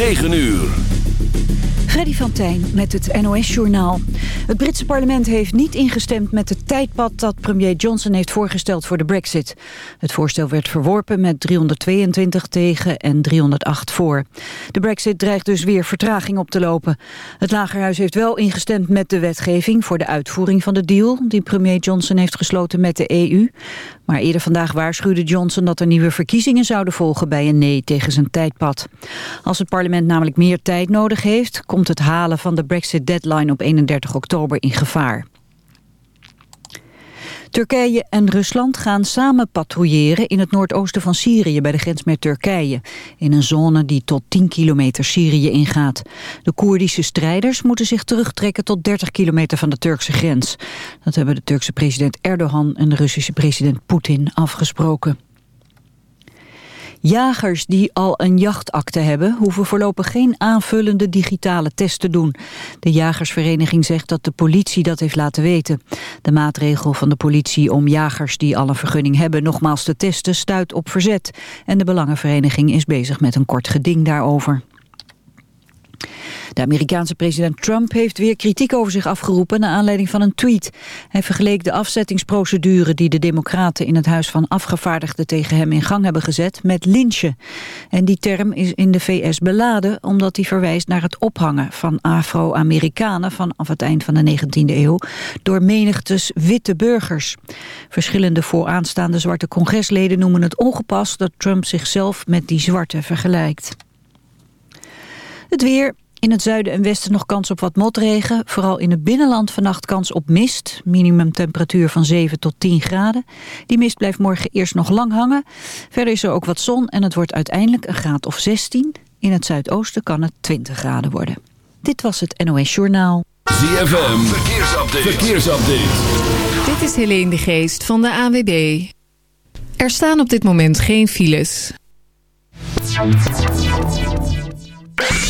9 uur. Freddy van Tijn met het NOS-journaal. Het Britse parlement heeft niet ingestemd met het tijdpad dat premier Johnson heeft voorgesteld voor de brexit. Het voorstel werd verworpen met 322 tegen en 308 voor. De brexit dreigt dus weer vertraging op te lopen. Het Lagerhuis heeft wel ingestemd met de wetgeving voor de uitvoering van de deal die premier Johnson heeft gesloten met de EU. Maar eerder vandaag waarschuwde Johnson dat er nieuwe verkiezingen zouden volgen bij een nee tegen zijn tijdpad. Als het parlement namelijk meer tijd nodig heeft, komt het halen van de Brexit-deadline op 31 oktober in gevaar. Turkije en Rusland gaan samen patrouilleren in het noordoosten van Syrië bij de grens met Turkije, in een zone die tot 10 kilometer Syrië ingaat. De Koerdische strijders moeten zich terugtrekken tot 30 kilometer van de Turkse grens. Dat hebben de Turkse president Erdogan en de Russische president Poetin afgesproken. Jagers die al een jachtakte hebben... hoeven voorlopig geen aanvullende digitale test te doen. De Jagersvereniging zegt dat de politie dat heeft laten weten. De maatregel van de politie om jagers die al een vergunning hebben... nogmaals te testen stuit op verzet. En de Belangenvereniging is bezig met een kort geding daarover. De Amerikaanse president Trump heeft weer kritiek over zich afgeroepen... naar aanleiding van een tweet. Hij vergeleek de afzettingsprocedure die de democraten... in het Huis van Afgevaardigden tegen hem in gang hebben gezet... met lynchen. En die term is in de VS beladen... omdat hij verwijst naar het ophangen van Afro-Amerikanen... vanaf het eind van de 19e eeuw... door menigtes witte burgers. Verschillende vooraanstaande zwarte congresleden noemen het ongepast... dat Trump zichzelf met die zwarte vergelijkt. Het weer. In het zuiden en westen nog kans op wat motregen. Vooral in het binnenland vannacht kans op mist. Minimumtemperatuur van 7 tot 10 graden. Die mist blijft morgen eerst nog lang hangen. Verder is er ook wat zon en het wordt uiteindelijk een graad of 16. In het zuidoosten kan het 20 graden worden. Dit was het NOS Journaal. ZFM, verkeersupdate. verkeersupdate. Dit is Helene de Geest van de AWB. Er staan op dit moment geen files.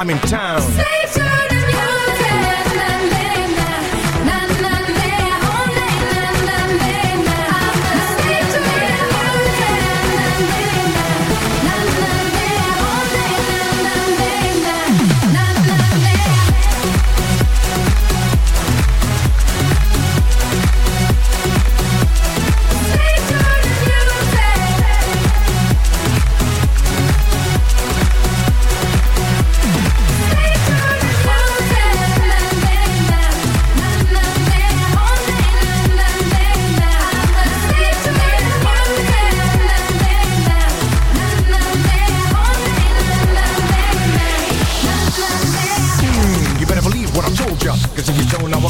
I'm in town.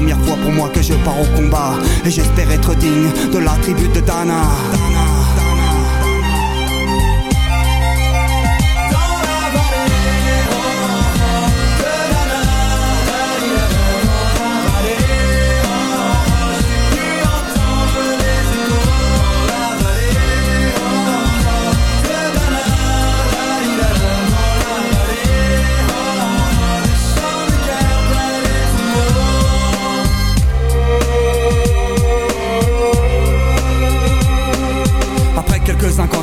Première fois pour moi que je pars au combat et j'espère être digne de la tribu de Dana.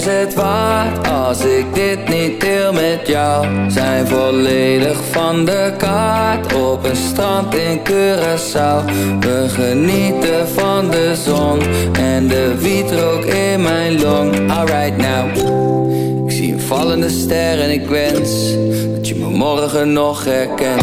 Is het waard als ik dit niet deel met jou? Zijn volledig van de kaart op een strand in Curaçao. We genieten van de zon en de wietrook in mijn long. Alright now, ik zie een vallende ster en ik wens dat je me morgen nog herkent.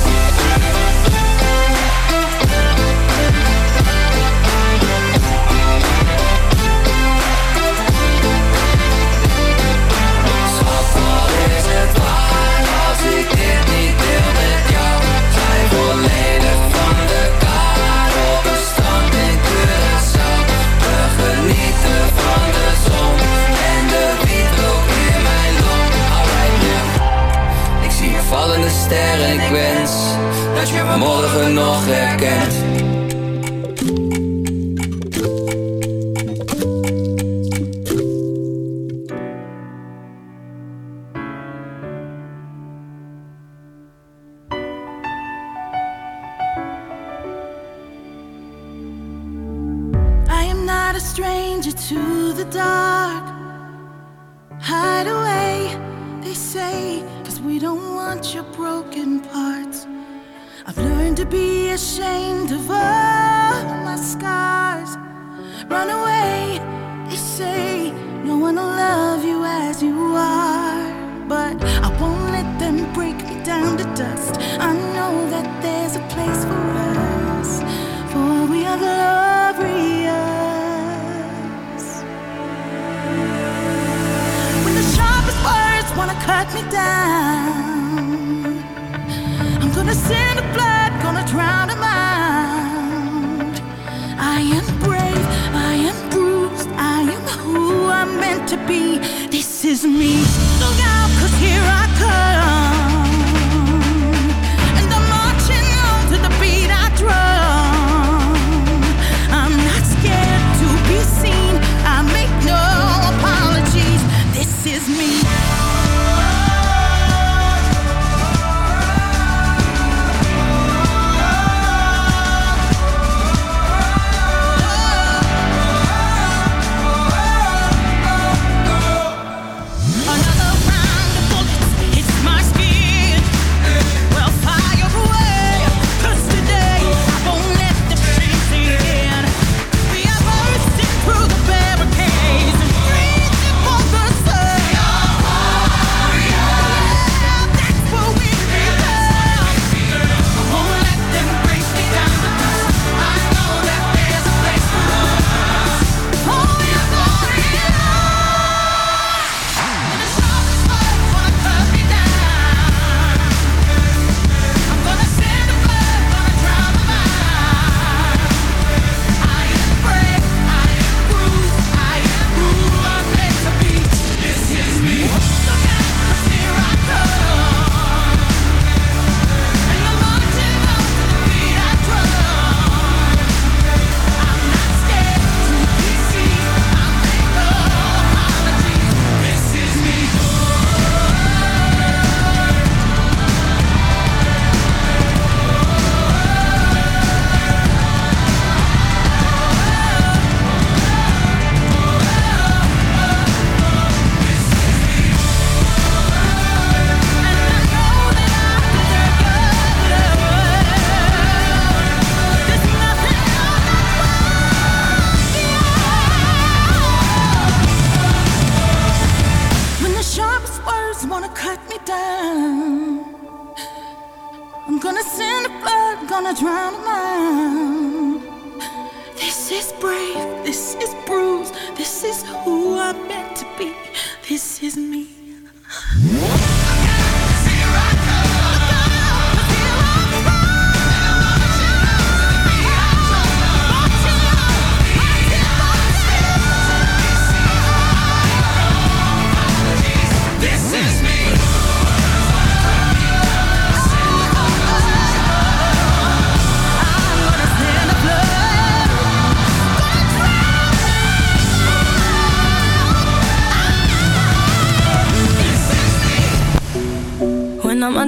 sterren, ik wens dat je me morgen nog herkent.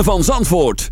van Zandvoort.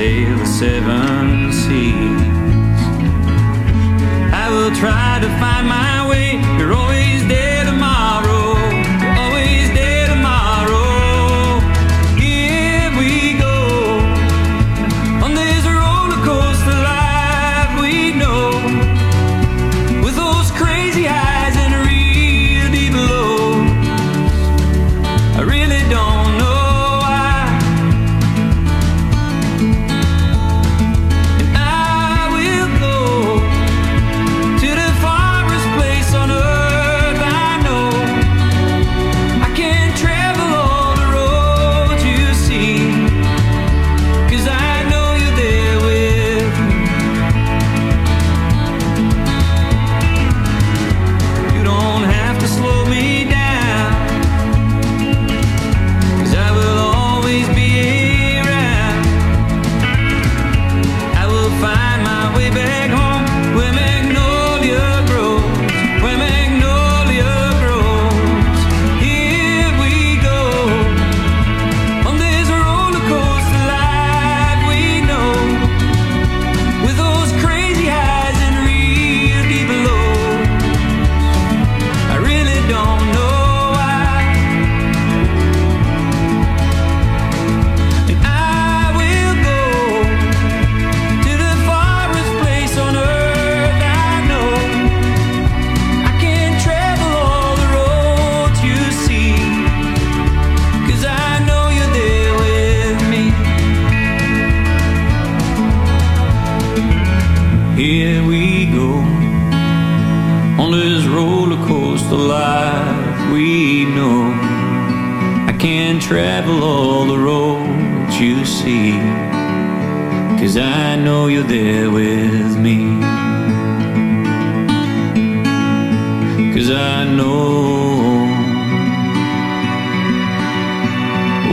sail the seven seas. I will try to find my way. You're always there.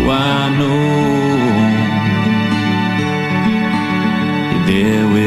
I know there will.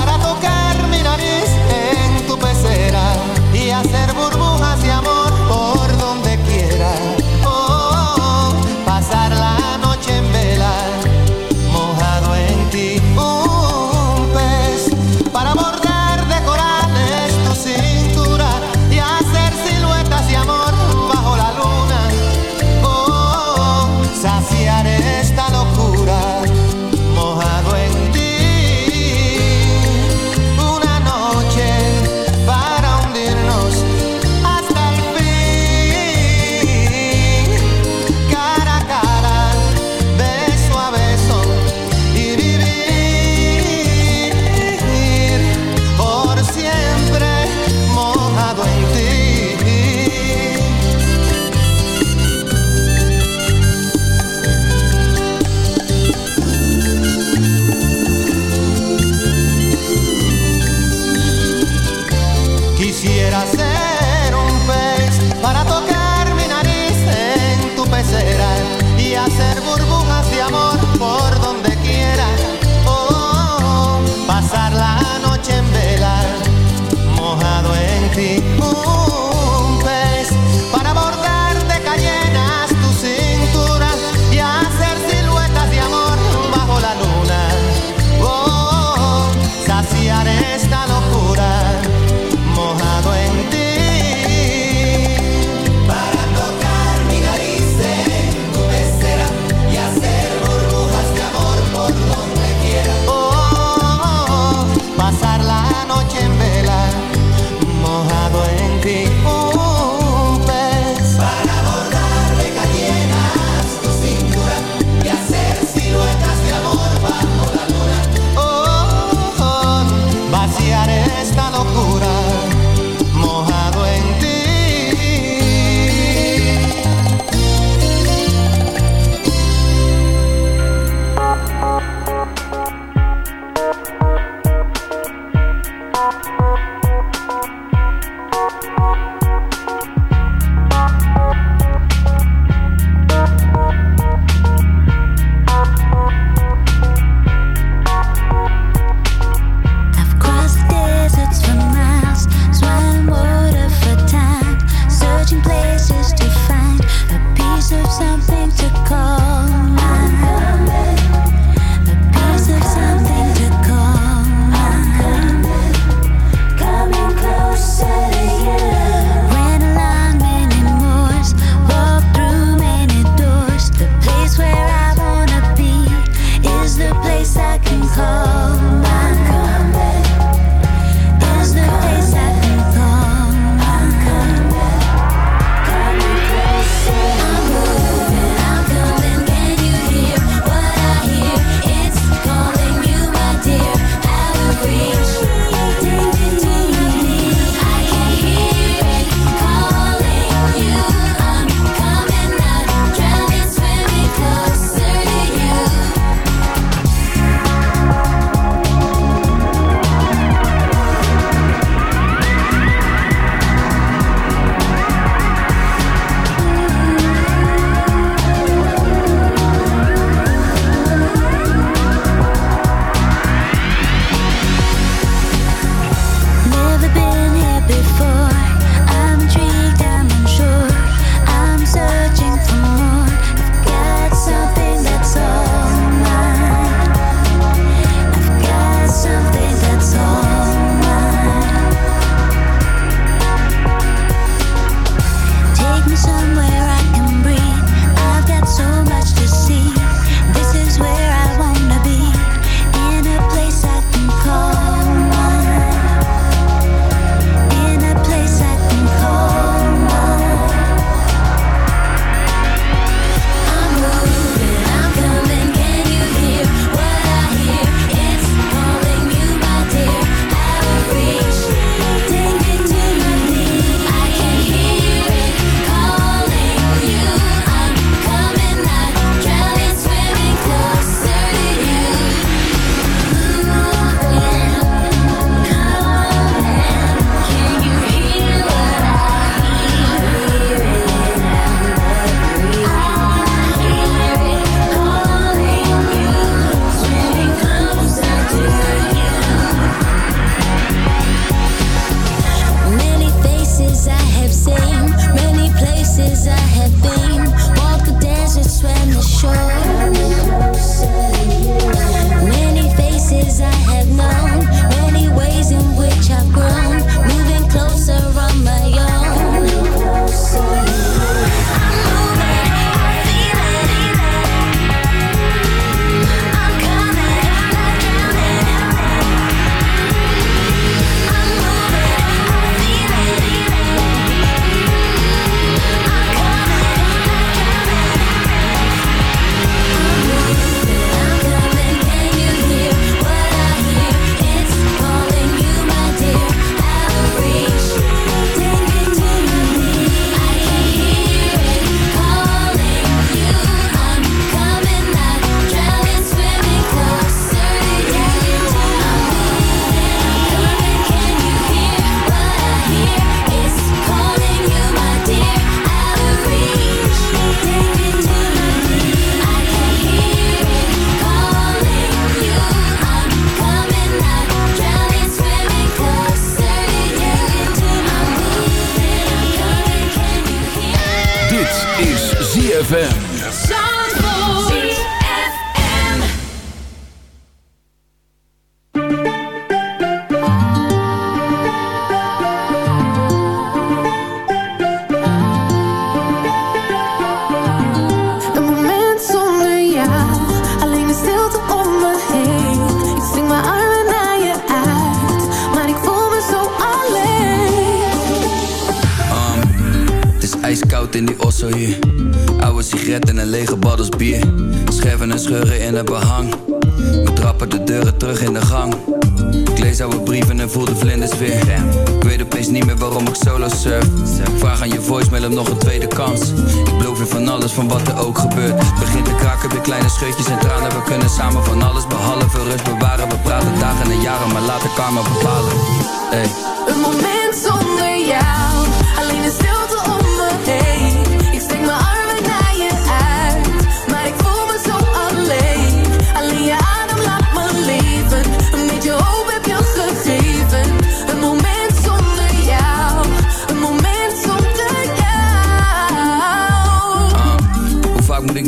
Hey. Een moment zonder jou,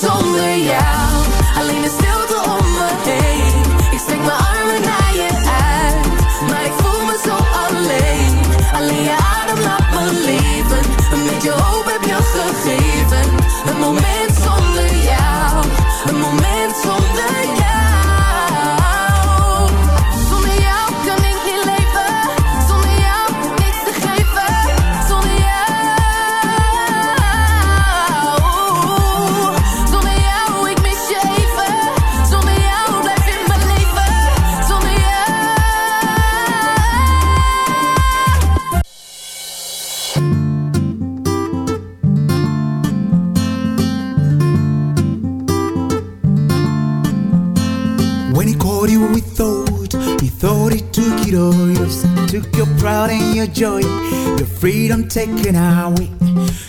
zonder jou. Joy, your freedom taken away.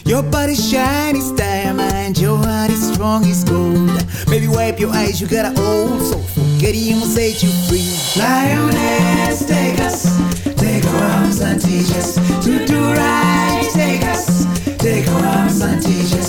Your body shine is diamond, your heart is strong as gold. Maybe wipe your eyes, you got an old soul. Forget him will set you free. Lioness, take us, take our arms and teach us to do right. Take us, take our arms and teach us.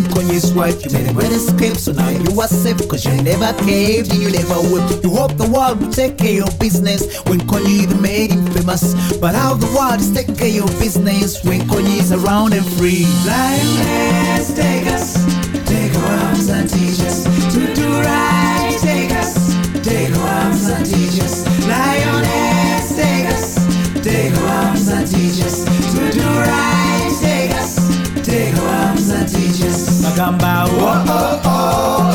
Kanye's wife. You made a great escape, so now you are safe, cause you never caved, you never would. You hope the world will take care of business when Kanye even made him famous. But how the world is taking care of business when Kanye is around and free. Life has take us, take our arms and teach us to do right. Take us, take our arms and teach us. Lioness, take us, take our arms and teach us to do right. magamba oh, oh, oh.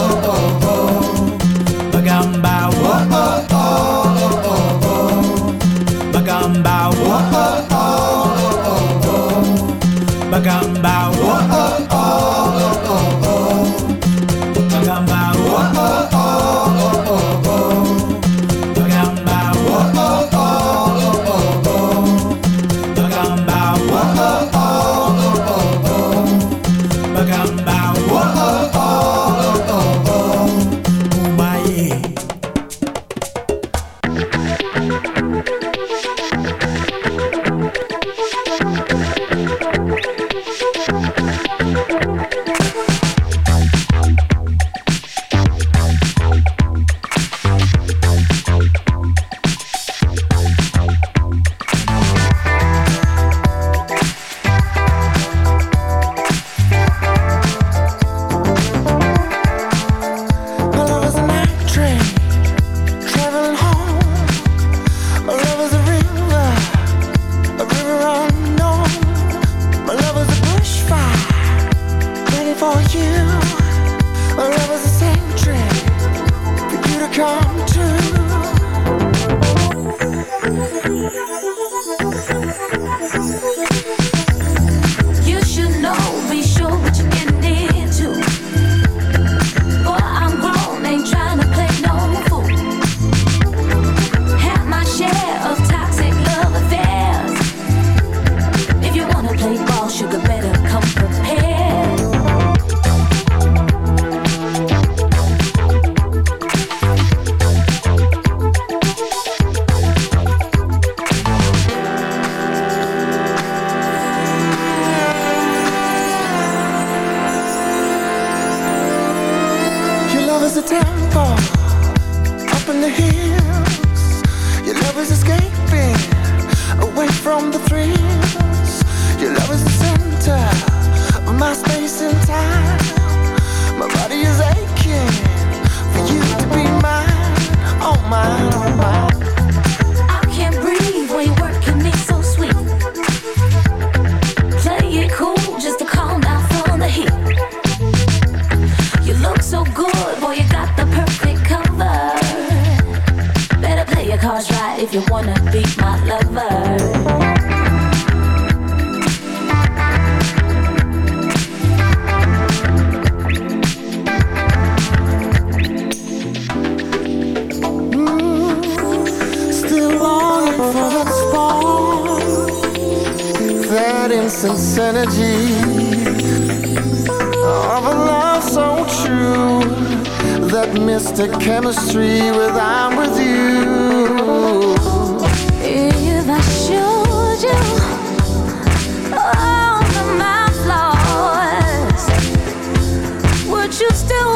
of a love so true that mystic chemistry with I'm with you. If I showed you all of my flaws would you still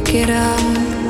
work it out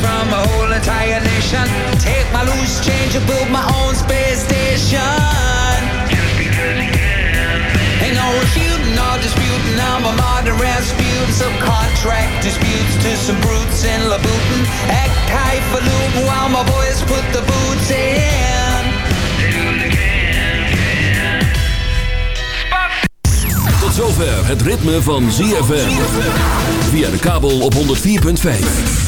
From a whole entire nation. Take my loose change and build my own space station. Ain't no refuting or disputing. I'm a modern Rasputin. Subcontract disputes to some brutes in Labutin. Act highfalutin while my boys put the boots in. Tot zover het ritme van ZFM. Via de kabel op 104.5.